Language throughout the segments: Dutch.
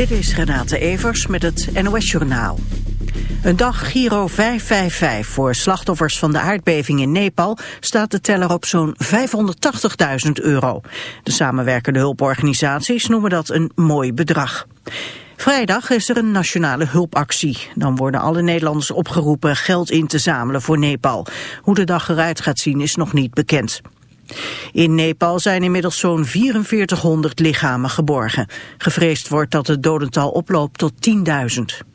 Dit is Renate Evers met het NOS Journaal. Een dag Giro 555 voor slachtoffers van de aardbeving in Nepal staat de teller op zo'n 580.000 euro. De samenwerkende hulporganisaties noemen dat een mooi bedrag. Vrijdag is er een nationale hulpactie. Dan worden alle Nederlanders opgeroepen geld in te zamelen voor Nepal. Hoe de dag eruit gaat zien is nog niet bekend. In Nepal zijn inmiddels zo'n 4400 lichamen geborgen. Gevreesd wordt dat het dodental oploopt tot 10.000.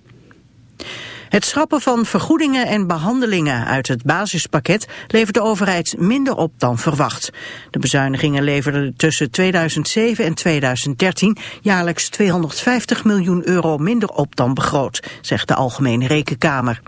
Het schrappen van vergoedingen en behandelingen uit het basispakket levert de overheid minder op dan verwacht. De bezuinigingen leverden tussen 2007 en 2013 jaarlijks 250 miljoen euro minder op dan begroot, zegt de Algemene Rekenkamer.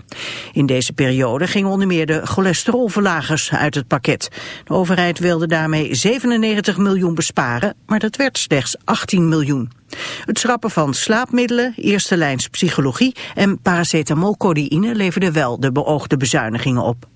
In deze periode gingen onder meer de cholesterolverlagers uit het pakket. De overheid wilde daarmee 97 miljoen besparen, maar dat werd slechts 18 miljoen. Het schrappen van slaapmiddelen, eerste lijns psychologie en paracetamolcodeïne leverde wel de beoogde bezuinigingen op.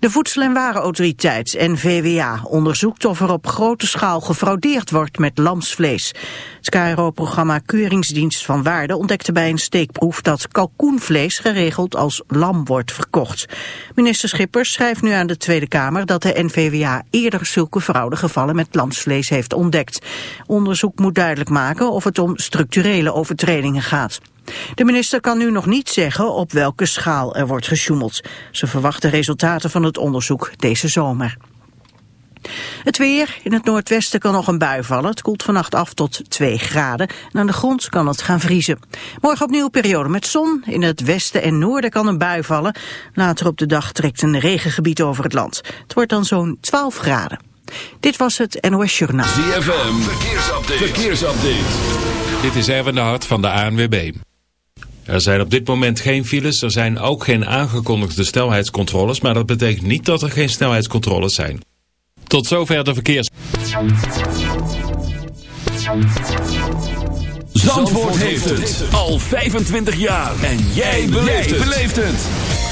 De Voedsel- en Warenautoriteit, NVWA, onderzoekt of er op grote schaal gefraudeerd wordt met lamsvlees. Het KRO-programma Keuringsdienst van Waarde ontdekte bij een steekproef dat kalkoenvlees geregeld als lam wordt verkocht. Minister Schippers schrijft nu aan de Tweede Kamer dat de NVWA eerder zulke fraudegevallen met lamsvlees heeft ontdekt. Onderzoek moet duidelijk maken of het om structurele overtredingen gaat. De minister kan nu nog niet zeggen op welke schaal er wordt gesjoemeld. Ze verwachten resultaten van het onderzoek deze zomer. Het weer. In het noordwesten kan nog een bui vallen. Het koelt vannacht af tot 2 graden. En aan de grond kan het gaan vriezen. Morgen opnieuw periode met zon. In het westen en noorden kan een bui vallen. Later op de dag trekt een regengebied over het land. Het wordt dan zo'n 12 graden. Dit was het NOS Journaal. ZFM. Verkeersupdate. Verkeersupdate. Dit is Erwin de Hart van de ANWB. Er zijn op dit moment geen files, er zijn ook geen aangekondigde snelheidscontroles, maar dat betekent niet dat er geen snelheidscontroles zijn. Tot zover de verkeers. Zandvoort heeft het al 25 jaar en jij beleeft het.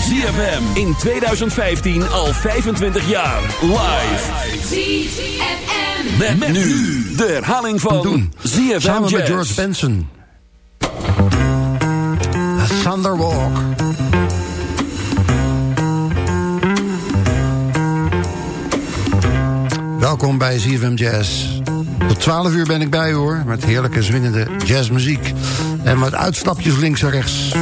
ZFM in 2015 al 25 jaar live. ZFM. Met, nu de herhaling van ZFM Samen met. George Benson. A Thunderwalk. Welkom bij ZFM Jazz. Tot 12 uur ben ik bij hoor, met heerlijke zwingende jazzmuziek. En wat uitstapjes links en rechts.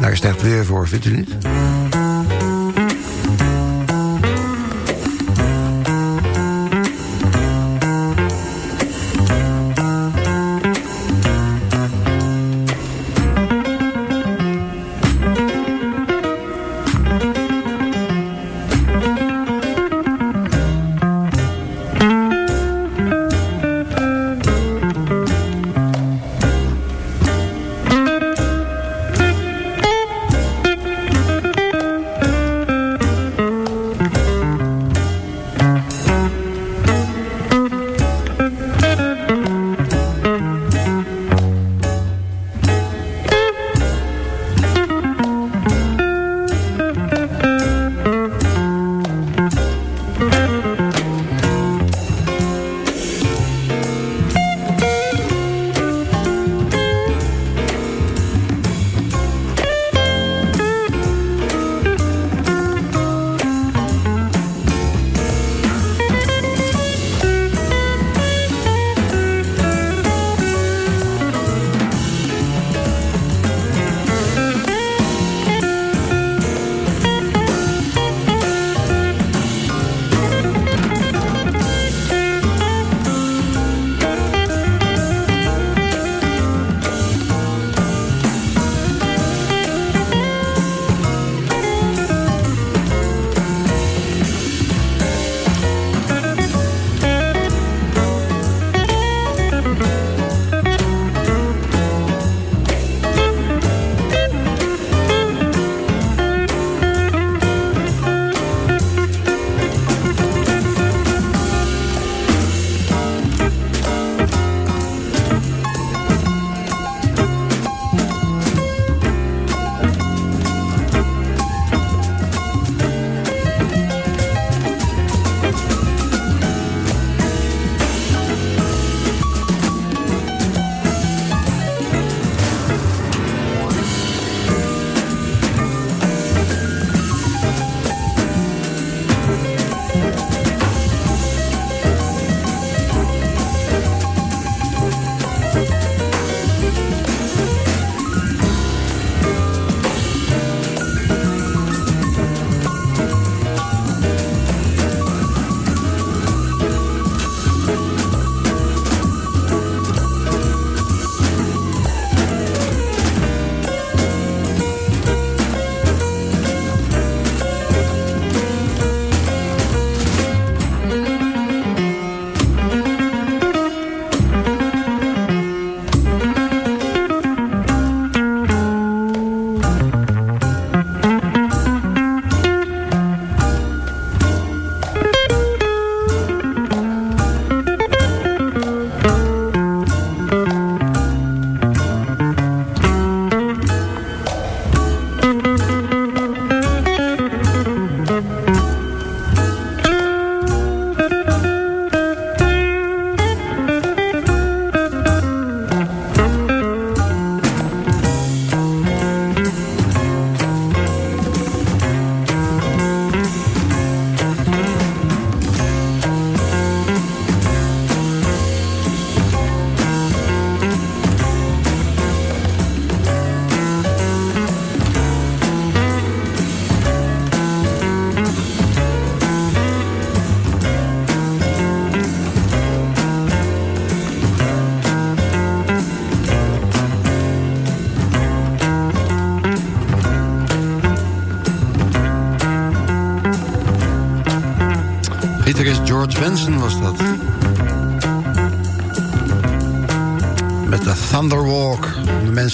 Daar is het echt weer voor, vindt u niet?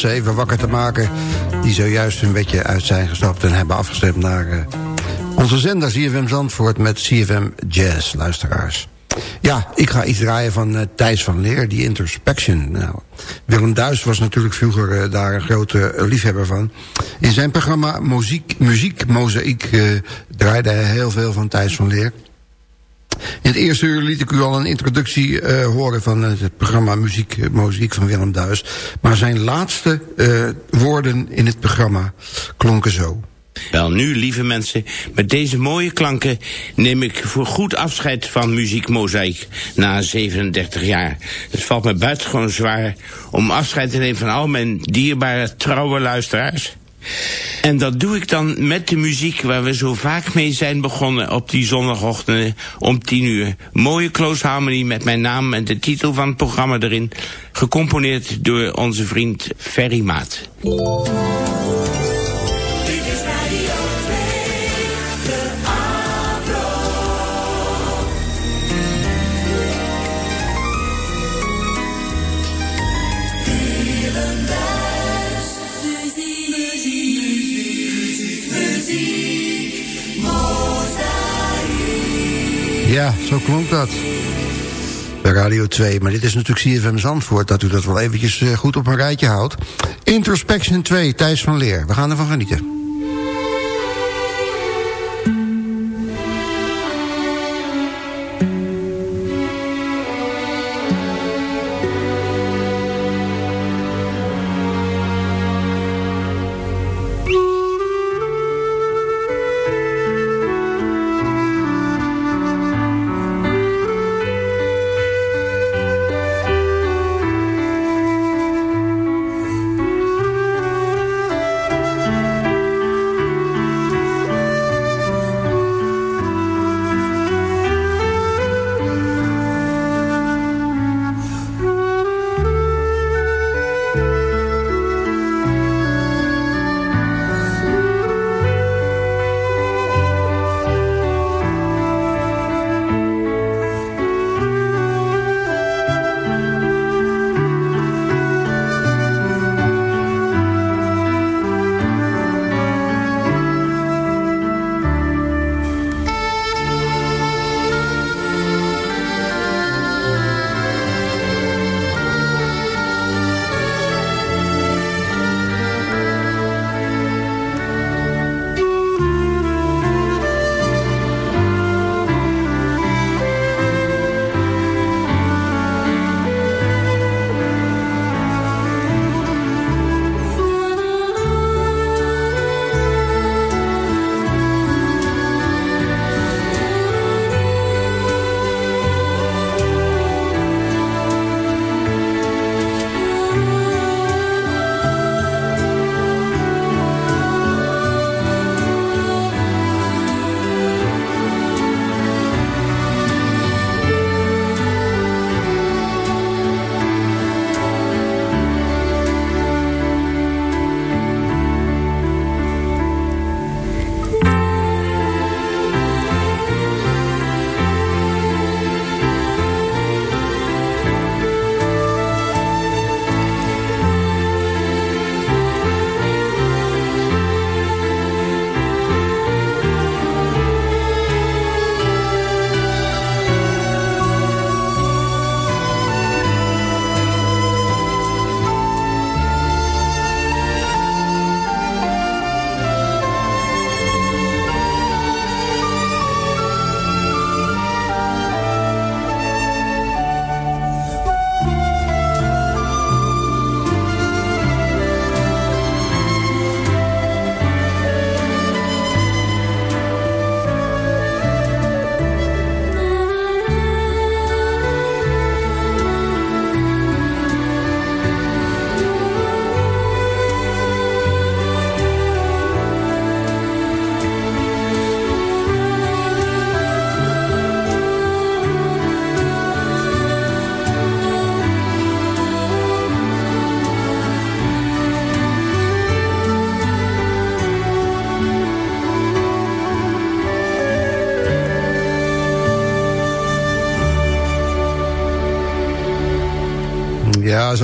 Even wakker te maken... die zojuist een beetje uit zijn gestapt... en hebben afgestemd naar uh, onze zender CFM Zandvoort... met CFM Jazz, luisteraars. Ja, ik ga iets draaien van uh, Thijs van Leer, die Introspection. Nou, Willem Duis was natuurlijk vroeger uh, daar een grote liefhebber van. In zijn programma Muziek, Muziek Mozaïek draaide hij heel veel van Thijs van Leer. Het eerste uur liet ik u al een introductie uh, horen van het programma Muziek, uh, Muziek van Willem Duis. Maar zijn laatste woorden in het programma klonken zo. Wel nu, lieve mensen, met deze mooie klanken neem ik voor goed afscheid van Muziek Mozaïek na 37 jaar. Het valt me buitengewoon zwaar om afscheid te nemen van al mijn dierbare trouwe luisteraars. En dat doe ik dan met de muziek waar we zo vaak mee zijn begonnen op die zondagochtenden om tien uur. Mooie close harmony met mijn naam en de titel van het programma erin. Gecomponeerd door onze vriend Ferry Maat. Ja, zo klonk dat. Bij Radio 2. Maar dit is natuurlijk CFM Zandvoort... dat u dat wel eventjes eh, goed op een rijtje houdt. Introspection 2, Thijs van Leer. We gaan ervan genieten.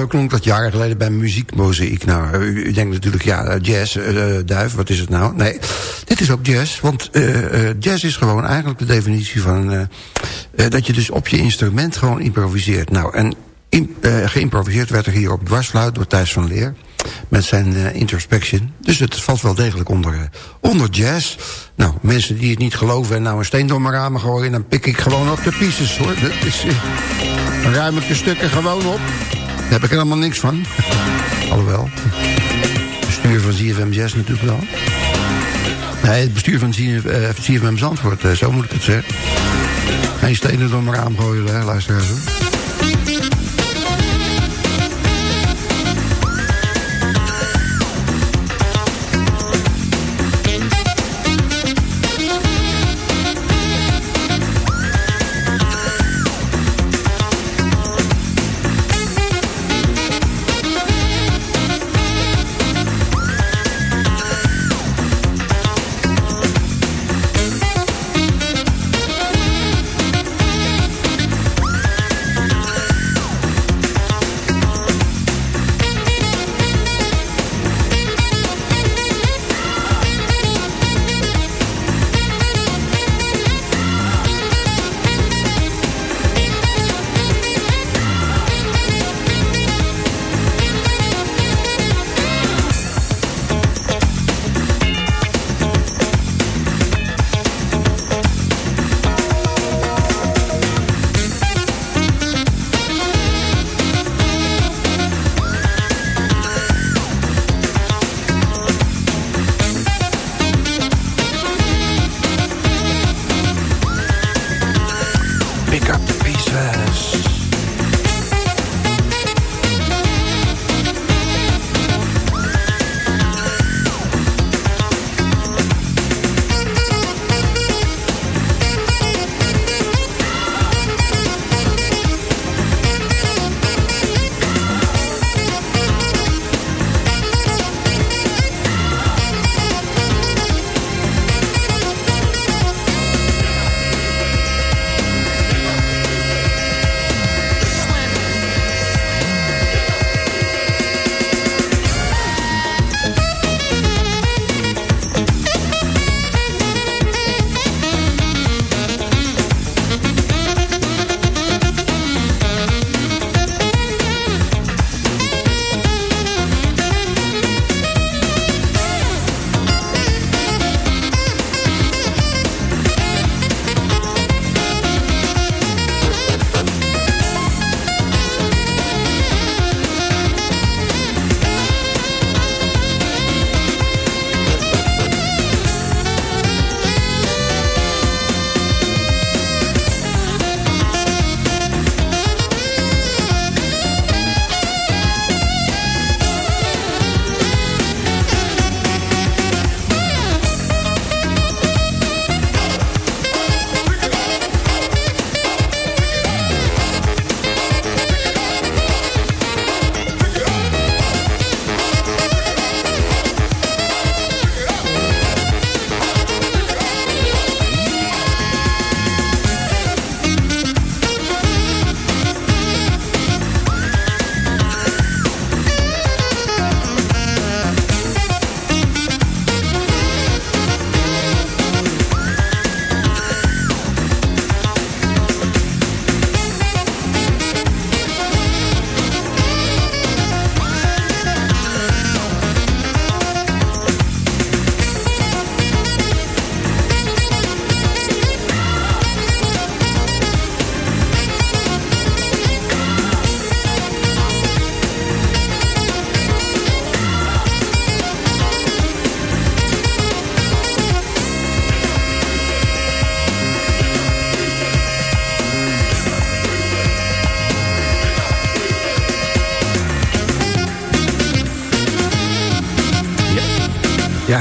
Klonk dat jaren geleden bij muziekmozaïek. Nou, u, u, denkt natuurlijk, ja, jazz, uh, duif, wat is het nou? Nee, dit is ook jazz, want jazz is gewoon eigenlijk de definitie van... dat je dus op je instrument gewoon improviseert. Nou, en in, geïmproviseerd werd er hier op dwarsfluit door Thijs van Leer met zijn introspection. Dus het valt wel degelijk onder, onder jazz. Nou, mensen die het niet geloven en nou een steen door mijn ramen gooien... dan pik ik gewoon op de pieces, hoor. Dat is, ruim ik de stukken gewoon op. Daar heb ik er helemaal niks van. Alhoewel. Het bestuur van ZFM Jazz natuurlijk wel. Nee, het bestuur van ZFM Zandvoort, zo moet ik het zeggen. Geen stenen door mijn raam gooien, hè, luisteraars. Hoor.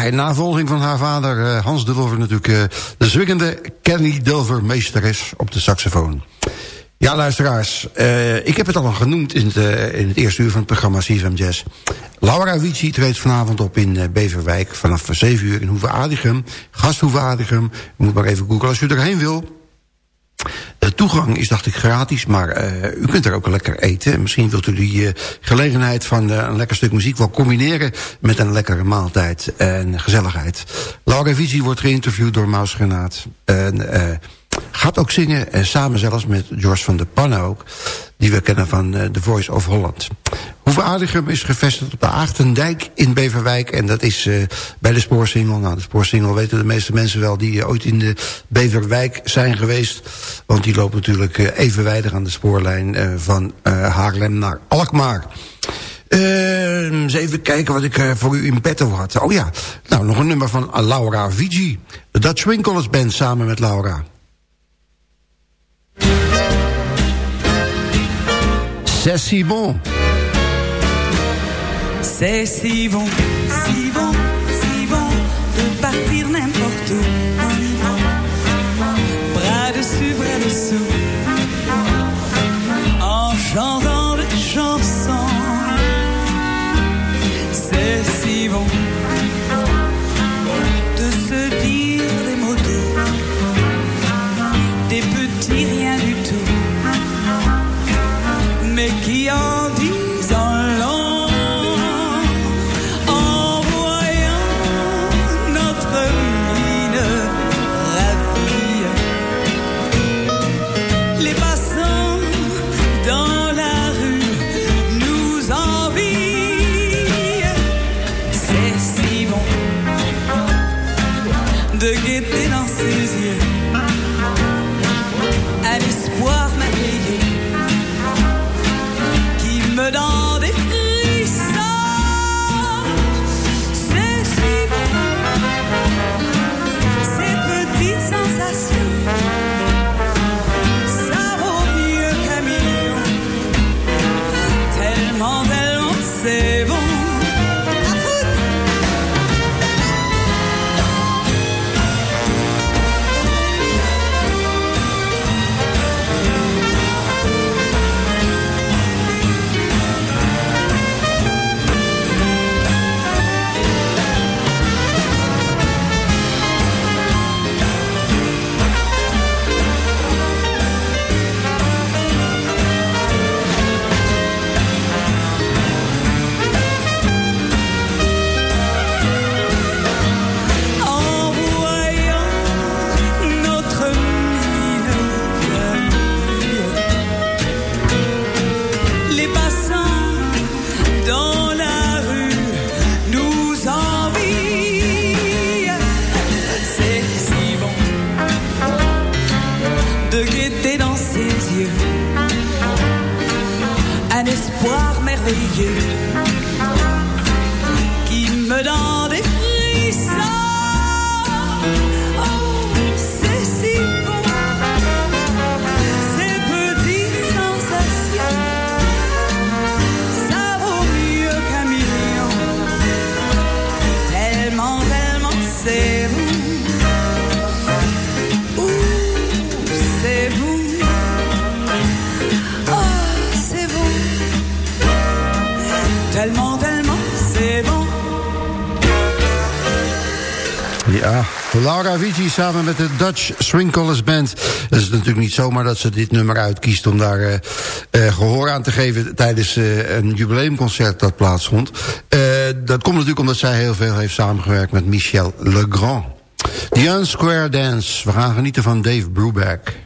In navolging van haar vader uh, Hans Dulver natuurlijk... Uh, de zwingende Kenny Dulver meesteres op de saxofoon. Ja, luisteraars, uh, ik heb het al genoemd in het, in het eerste uur van het programma CFM Jazz. Laura Vici treedt vanavond op in Beverwijk vanaf 7 uur in Hoeve Adigum. Gasthoeve moet maar even googlen als u erheen wil. Toegang is, dacht ik, gratis, maar uh, u kunt er ook lekker eten. Misschien wilt u die uh, gelegenheid van uh, een lekker stuk muziek wel combineren... met een lekkere maaltijd en gezelligheid. Laura Visie wordt geïnterviewd door Maus Genaat. En gaat ook zingen, en samen zelfs met George van der Pannen ook... die we kennen van The Voice of Holland. Hoeve Aardigem is gevestigd op de Achtendijk in Beverwijk... en dat is uh, bij de spoorsingel. Nou, de spoorsingel weten de meeste mensen wel... die uh, ooit in de Beverwijk zijn geweest. Want die loopt natuurlijk uh, evenwijdig aan de spoorlijn... van Haarlem naar Alkmaar. eens even kijken wat ik voor u in petto had. Oh ja, nou, nog een nummer van Laura Vigi. De Dutch Winkelers Band samen met Laura. C'est si bon. C'est si bon, si bon, si bon de partir n'importe où. Samen met de Dutch Swing Band. Het is natuurlijk niet zomaar dat ze dit nummer uitkiest... om daar uh, uh, gehoor aan te geven tijdens uh, een jubileumconcert dat plaatsvond. dat komt natuurlijk omdat zij heel veel heeft samengewerkt met Michel Legrand. The Unsquare Dance. We gaan genieten van Dave Brubeck.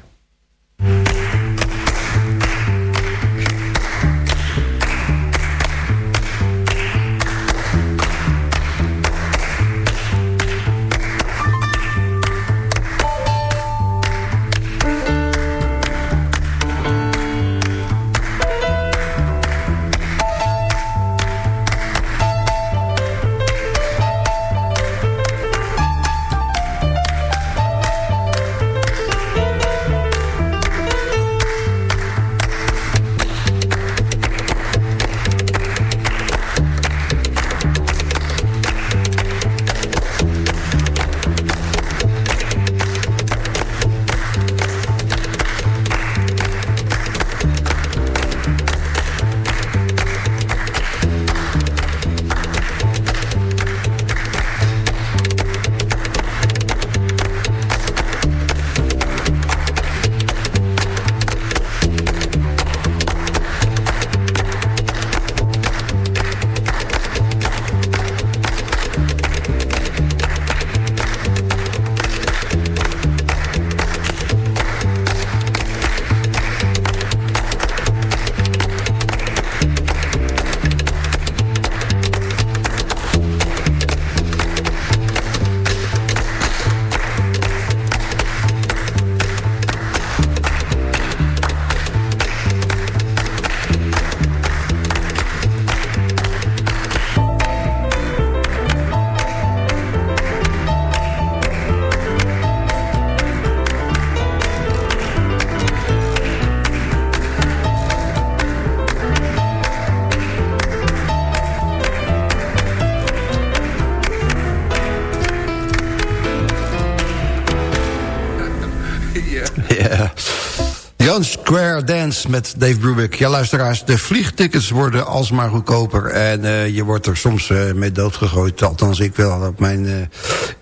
Square Dance met Dave Brubeck. Ja, luisteraars, de vliegtickets worden alsmaar goedkoper. En uh, je wordt er soms uh, mee doodgegooid. Althans, ik wil op mijn uh,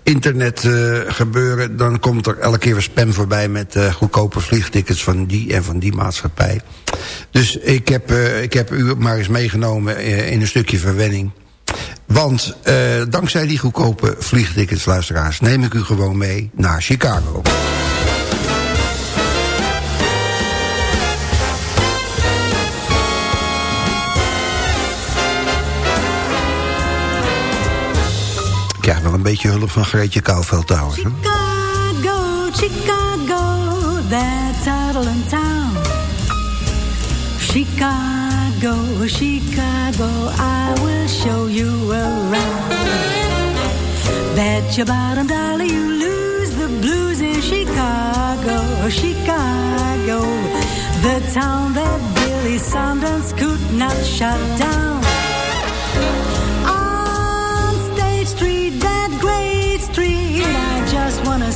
internet gebeuren. Dan komt er elke keer weer spam voorbij met goedkope vliegtickets van die en van die maatschappij. Dus ik heb, ik heb u maar eens meegenomen in een stukje verwenning. Want dankzij die goedkope vliegtickets, luisteraars... neem ik u gewoon mee naar Chicago. Krijg wel een beetje hulp van Greetje Kouwveld trouwens. Chicago, Chicago, that toddling town. Chicago, Chicago, I will show you around. Bet your bottom dollar you lose the blues in Chicago, Chicago. The town that Billy Sundance could not shut down.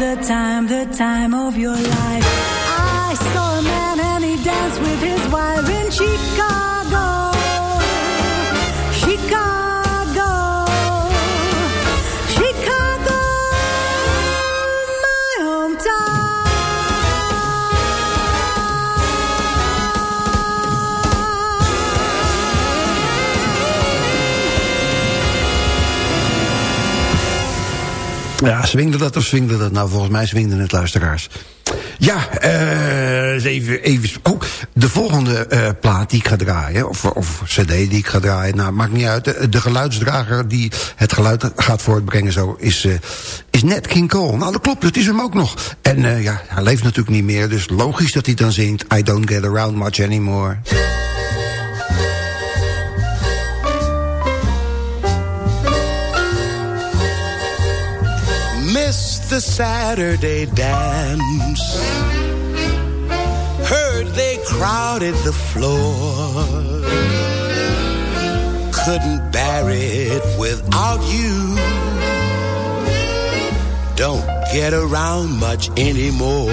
the time, the time of your life with his wife in Chicago. Chicago. Ja, swingde dat of swingde dat? Nou, volgens mij swingde het luisteraars. Ja, uh, even, even... Oh, de volgende uh, plaat die ik ga draaien, of, of cd die ik ga draaien... nou, maakt niet uit. De, de geluidsdrager die het geluid gaat voortbrengen zo... is, is net King Cole. Nou, dat klopt, dat is hem ook nog. En ja, hij leeft natuurlijk niet meer, dus logisch dat hij dan zingt... I don't get around much anymore. The Saturday dance. Heard they crowded the floor. Couldn't bear it without you. Don't get around much anymore.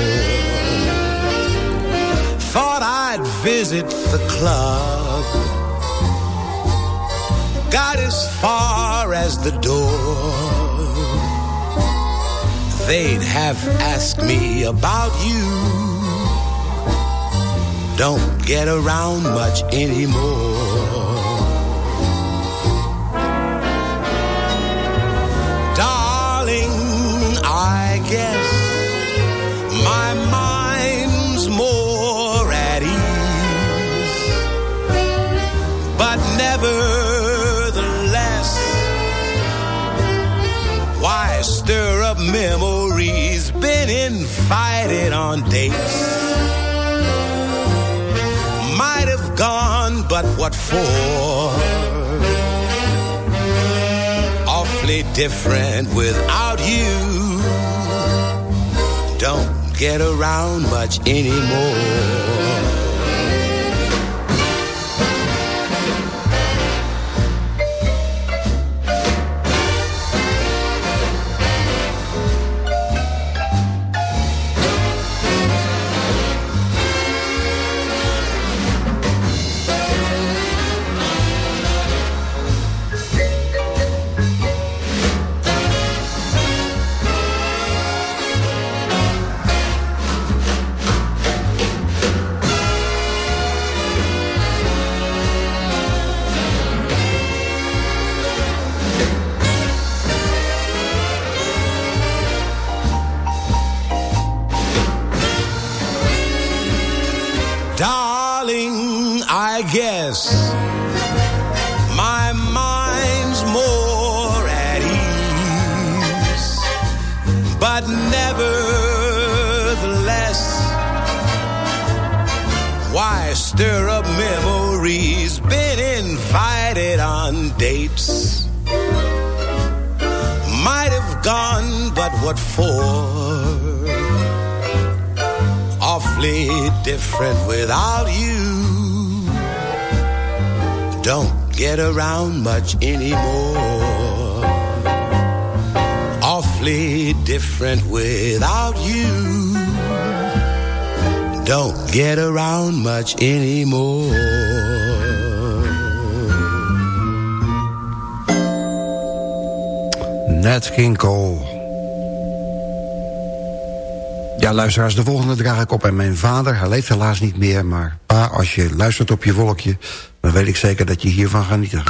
Thought I'd visit the club. Got as far as the door they'd have asked me about you. Don't get around much anymore. Darling, I guess my mind's more at ease, but nevertheless, why stir up memories? been invited on dates. Might have gone, but what for? Awfully different without you. Don't get around much anymore. what for. Awfully different without you. Don't get around much anymore. Awfully different without you. Don't get around much anymore. Nat King Cole. Ja, luisteraars, de volgende draag ik op en mijn vader. Hij leeft helaas niet meer, maar pa, als je luistert op je wolkje... dan weet ik zeker dat je hiervan gaat genieten.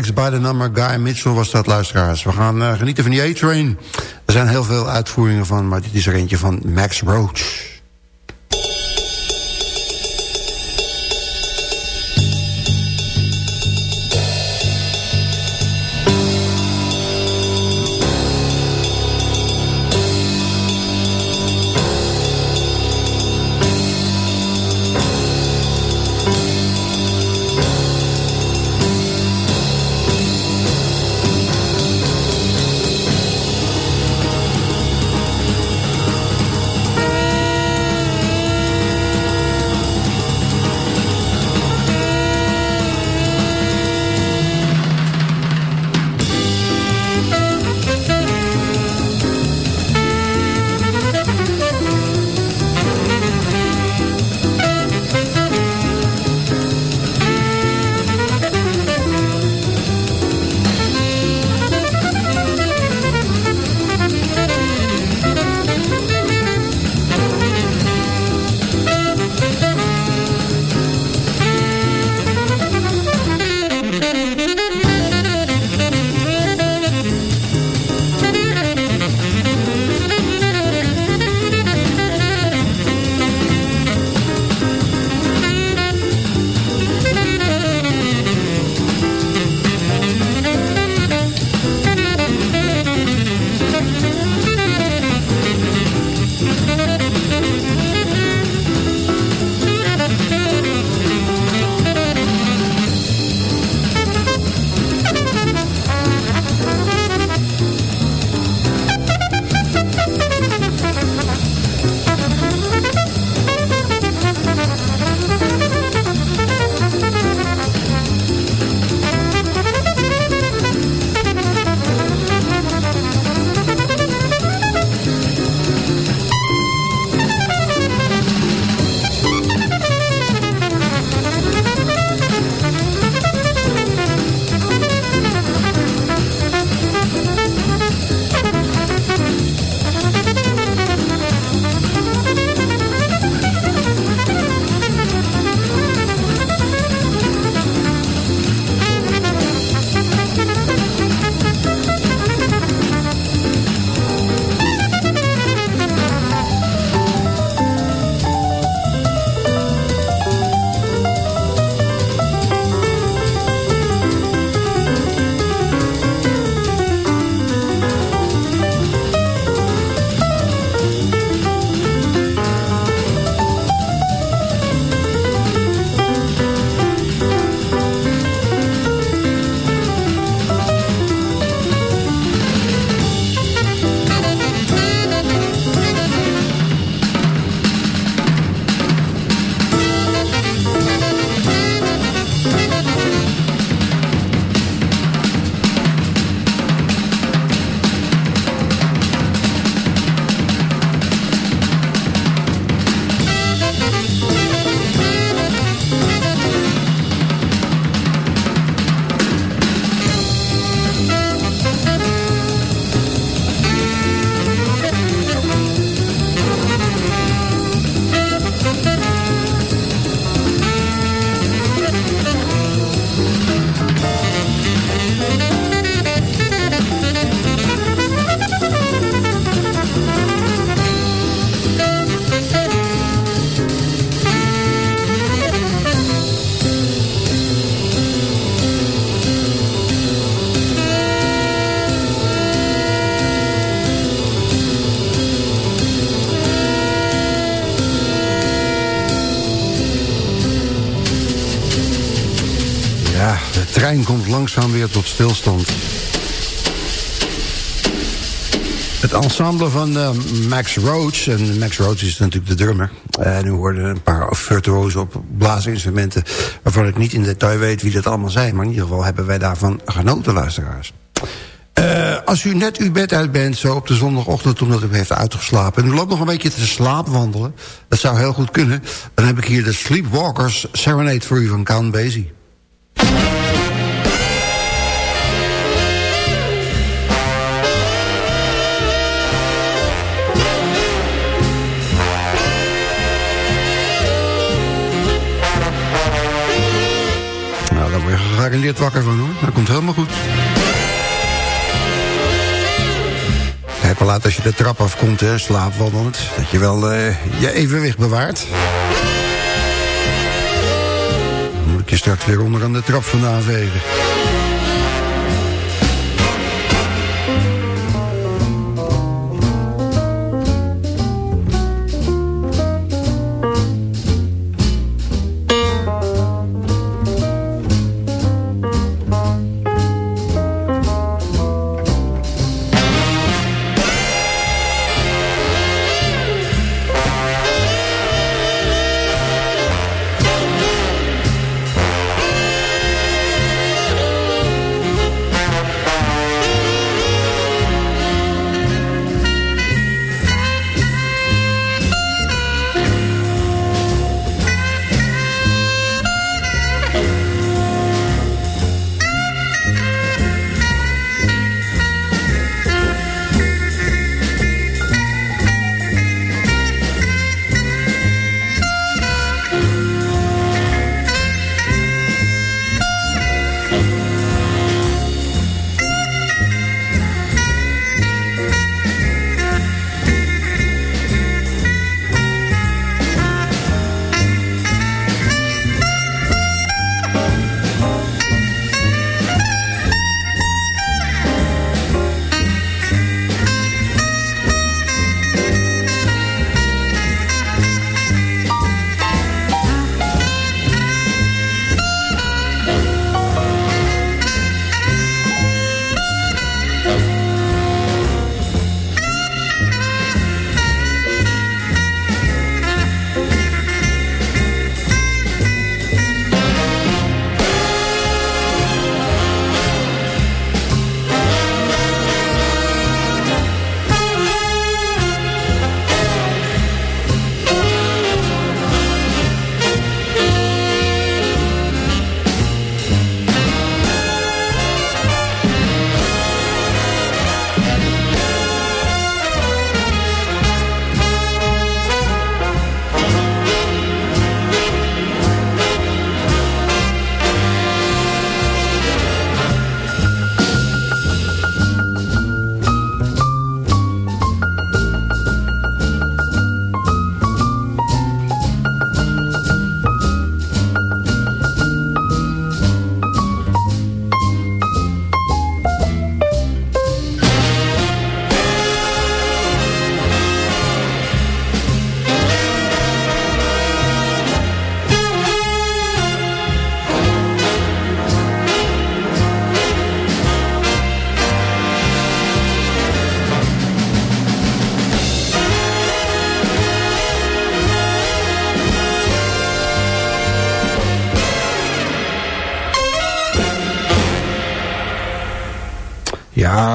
X by the number. Guy Mitchell was dat, luisteraars. We gaan eh, genieten van die A-Train. Er zijn heel veel uitvoeringen van, maar dit is er eentje van Max Roach. Langzaam weer tot stilstand. Het ensemble van uh, Max Roach, en Max Roach is natuurlijk de drummer. En nu worden een paar virtuozen op blaasinstrumenten... waarvan ik niet in detail weet wie dat allemaal zijn. Maar in ieder geval hebben wij daarvan genoten, luisteraars. Uh, als u net uw bed uit bent, zo op de zondagochtend... omdat u heeft uitgeslapen... en u loopt nog een beetje te slaapwandelen... dat zou heel goed kunnen... dan heb ik hier de Sleepwalkers Serenade voor u van Count Basie. Je gegarandeerd wakker van hoor. Dat komt helemaal goed. Kijk wel laat als je de trap afkomt, hè, slaapwandelend. Dat je wel uh, je evenwicht bewaart. Dan moet ik je straks weer onder aan de trap vandaan vegen.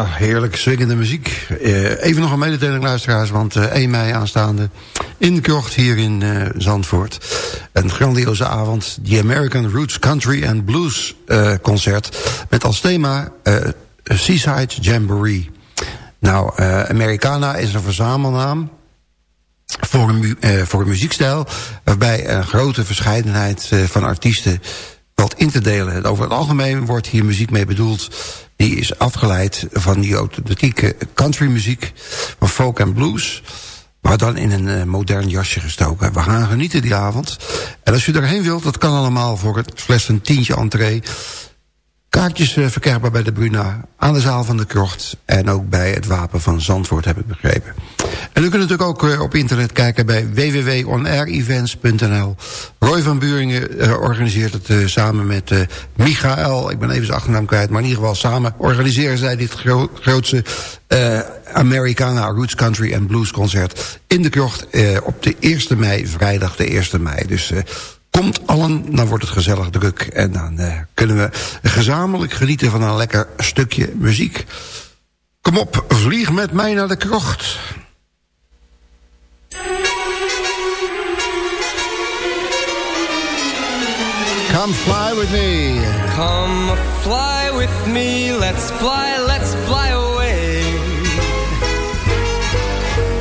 Heerlijk swingende muziek. Uh, even nog een mededeling, luisteraars, want uh, 1 mei aanstaande... in krocht hier in uh, Zandvoort. Een grandioze avond, The American Roots Country and Blues concert... met als thema Seaside Jamboree. Nou, Americana is een verzamelnaam voor een, voor een muziekstijl... waarbij een grote verscheidenheid van artiesten valt in te delen. Over het algemeen wordt hier muziek mee bedoeld die is afgeleid van die authentieke countrymuziek, van folk en blues. Maar dan in een uh, modern jasje gestoken. We gaan genieten die avond. En als u erheen wilt, dat kan allemaal voor het slechts een tientje entree. Kaartjes uh, verkrijgbaar bij de Bruna, aan de zaal van de Krocht... en ook bij het Wapen van Zandvoort, heb ik begrepen. En u kunt natuurlijk ook eh, op internet kijken bij www.onairevents.nl. Roy van Buringen uh, organiseert het samen met Michael. Ik ben even zijn achternaam kwijt, maar in ieder geval samen organiseren zij dit gro grootste Americana Roots Country and Blues concert in de krocht op de 1 mei, vrijdag de 1 mei. Dus komt allen, dan wordt het gezellig druk. En dan kunnen we gezamenlijk genieten van een lekker stukje muziek. Kom op, vlieg met mij naar de krocht. Come fly with me. Come fly with me. Let's fly, let's fly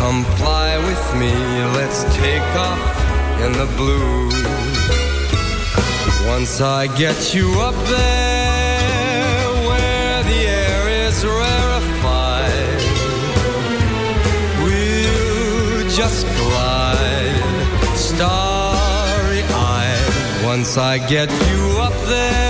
Come fly with me, let's take off in the blue. Once I get you up there, where the air is rarefied, we'll just glide, starry-eyed. Once I get you up there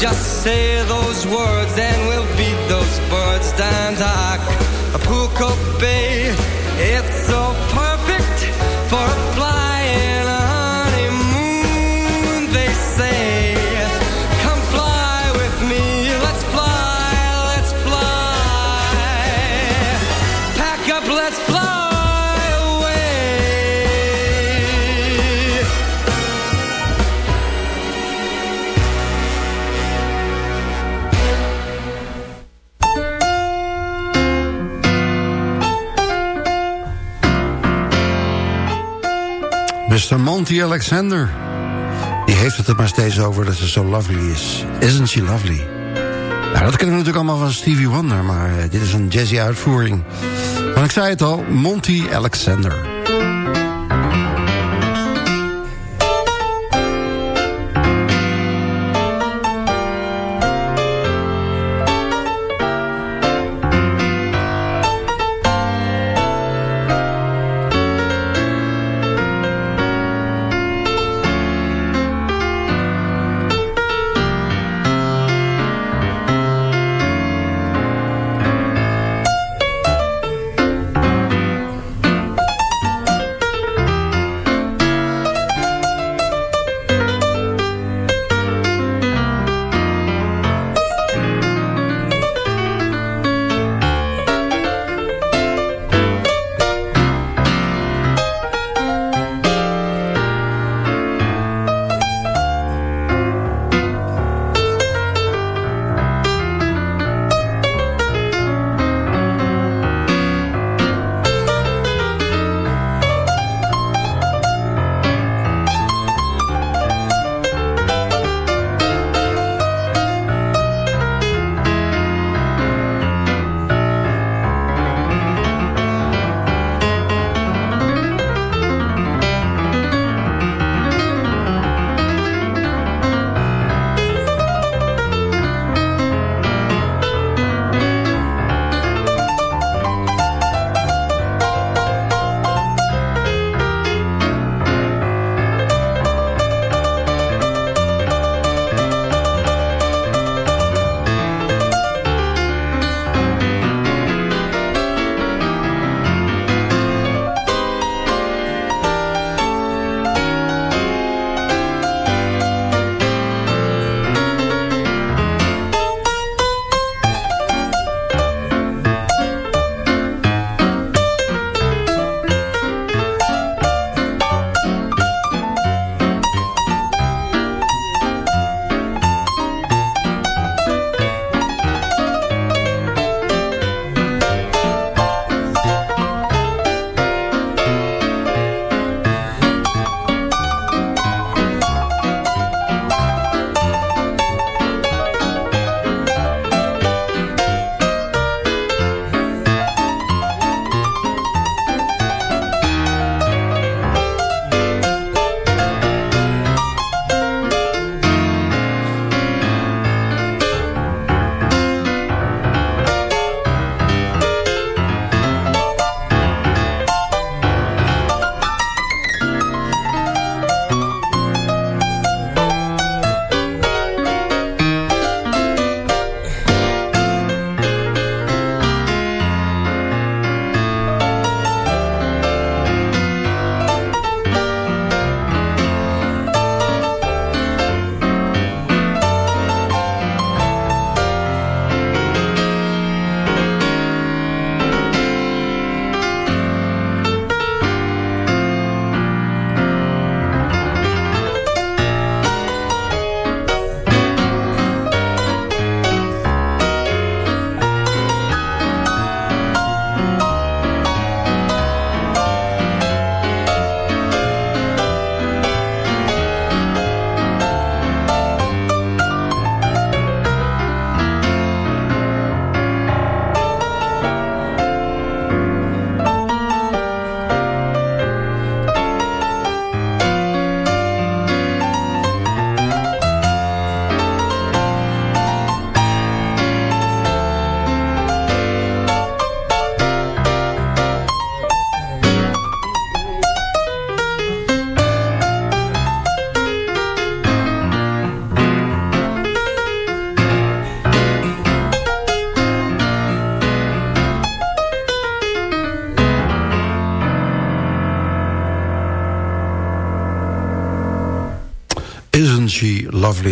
just say those words and we'll beat those birds down to Acapulco Bay. It's so Monty Alexander. Die heeft het er maar steeds over dat ze zo lovely is. Isn't she lovely? Nou, dat kennen we natuurlijk allemaal van Stevie Wonder... maar uh, dit is een jazzy uitvoering. Maar ik zei het al, Monty Alexander.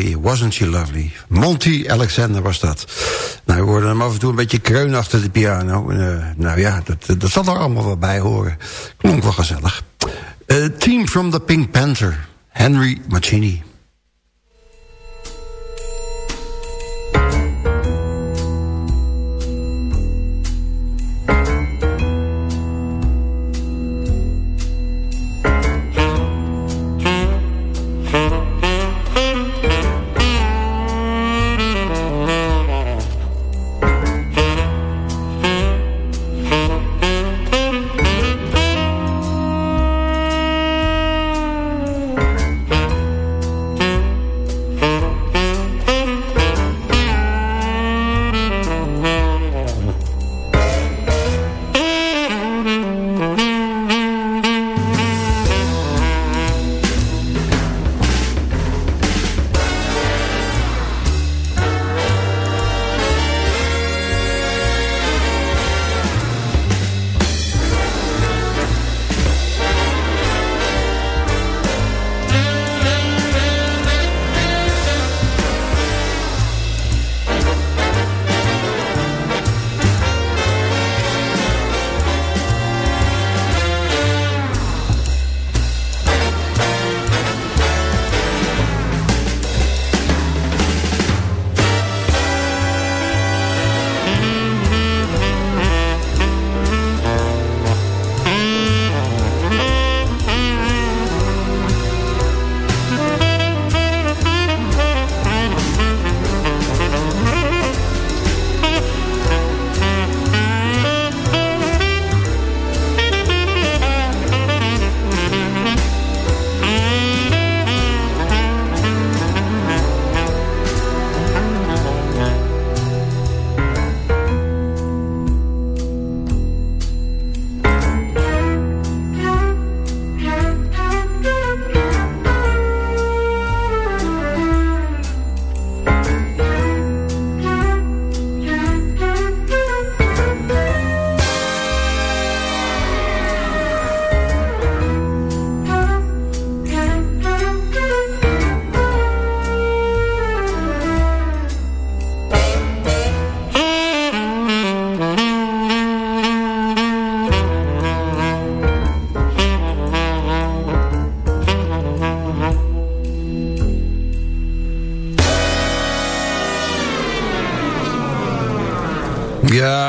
Wasn't she lovely? Monty Alexander was dat. Nou, we hoorden hem af en toe een beetje kreun achter de piano. Uh, nou ja, dat, dat zal er allemaal wel bij horen. Klonk wel gezellig. Uh, team from the Pink Panther, Henry Mancini.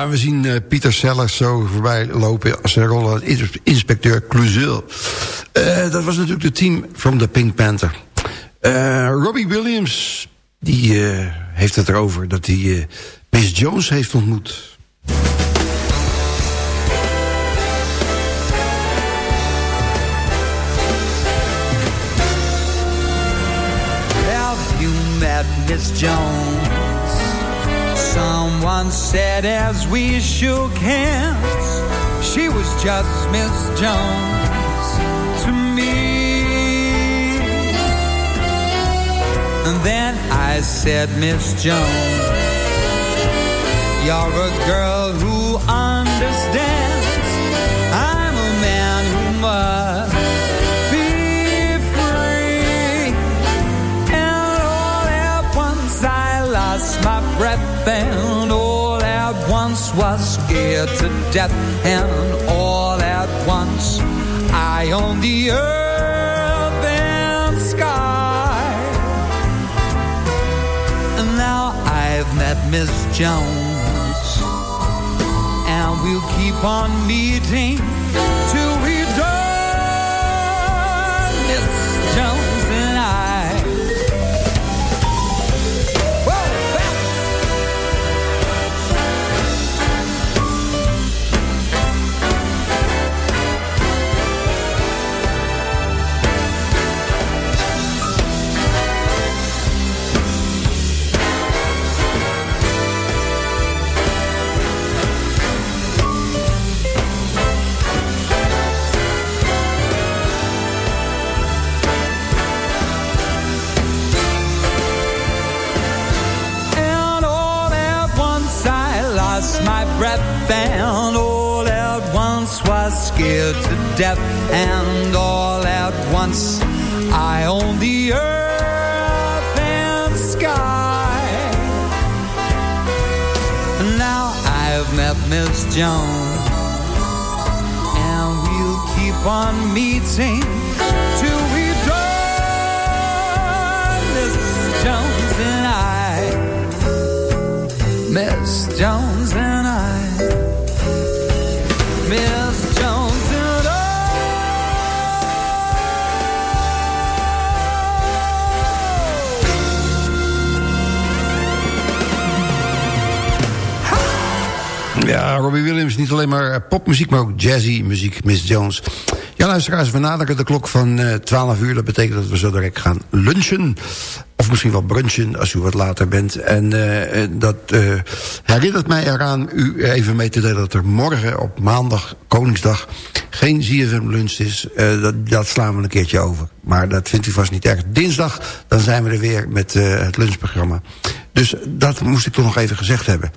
We zien uh, Pieter Sellers zo voorbij lopen... als rol inspecteur Cluzel. Uh, dat was natuurlijk het team from the Pink Panther. Uh, Robbie Williams die, heeft het erover dat hij Miss Jones heeft ontmoet. Have you met Miss Jones? Said as we shook hands, she was just Miss Jones to me. And then I said, Miss Jones, you're a girl who understands. I'm a man who must be free. And all at once I lost my breath and at once was scared to death and all at once. I own the earth and sky. And now I've met Miss Jones. And we'll keep on meeting till we die. Miss breath and all at once was scared to death and all at once I owned the earth and sky. Now I've met Miss Jones and we'll keep on meeting. Ja, Robbie Williams, niet alleen maar eh, popmuziek, maar ook jazzy muziek, Miss Jones. Ja, luisteraars, we naderen de klok van uh, 12 uur. Dat betekent dat we zo direct gaan lunchen. Of misschien wel brunchen, als u wat later bent. En uh, dat uh, herinnert mij eraan u even mee te delen... dat er morgen op maandag, Koningsdag, geen ZFM lunch is. Dat, dat, slaan we een keertje over. Maar dat vindt u vast niet erg. Dinsdag, dan zijn we er weer met het lunchprogramma. Dus dat moest ik toch nog even gezegd hebben.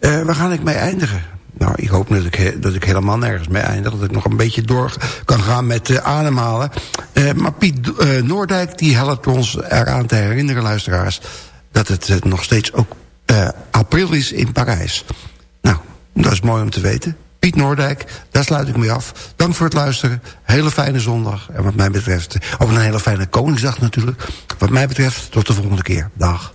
waar ga ik mee eindigen? Nou, ik hoop dat ik, dat ik helemaal nergens mee eindig. Dat ik nog een beetje door kan gaan met uh, ademhalen. Uh, maar Piet uh, Noordijk die helpt ons eraan te herinneren, luisteraars... dat het nog steeds ook april is in Parijs. Nou, dat is mooi om te weten. Piet Noordijk, daar sluit ik mee af. Dank voor het luisteren. Hele fijne zondag. En wat mij betreft, op een hele fijne Koningsdag natuurlijk. Wat mij betreft, tot de volgende keer. Dag.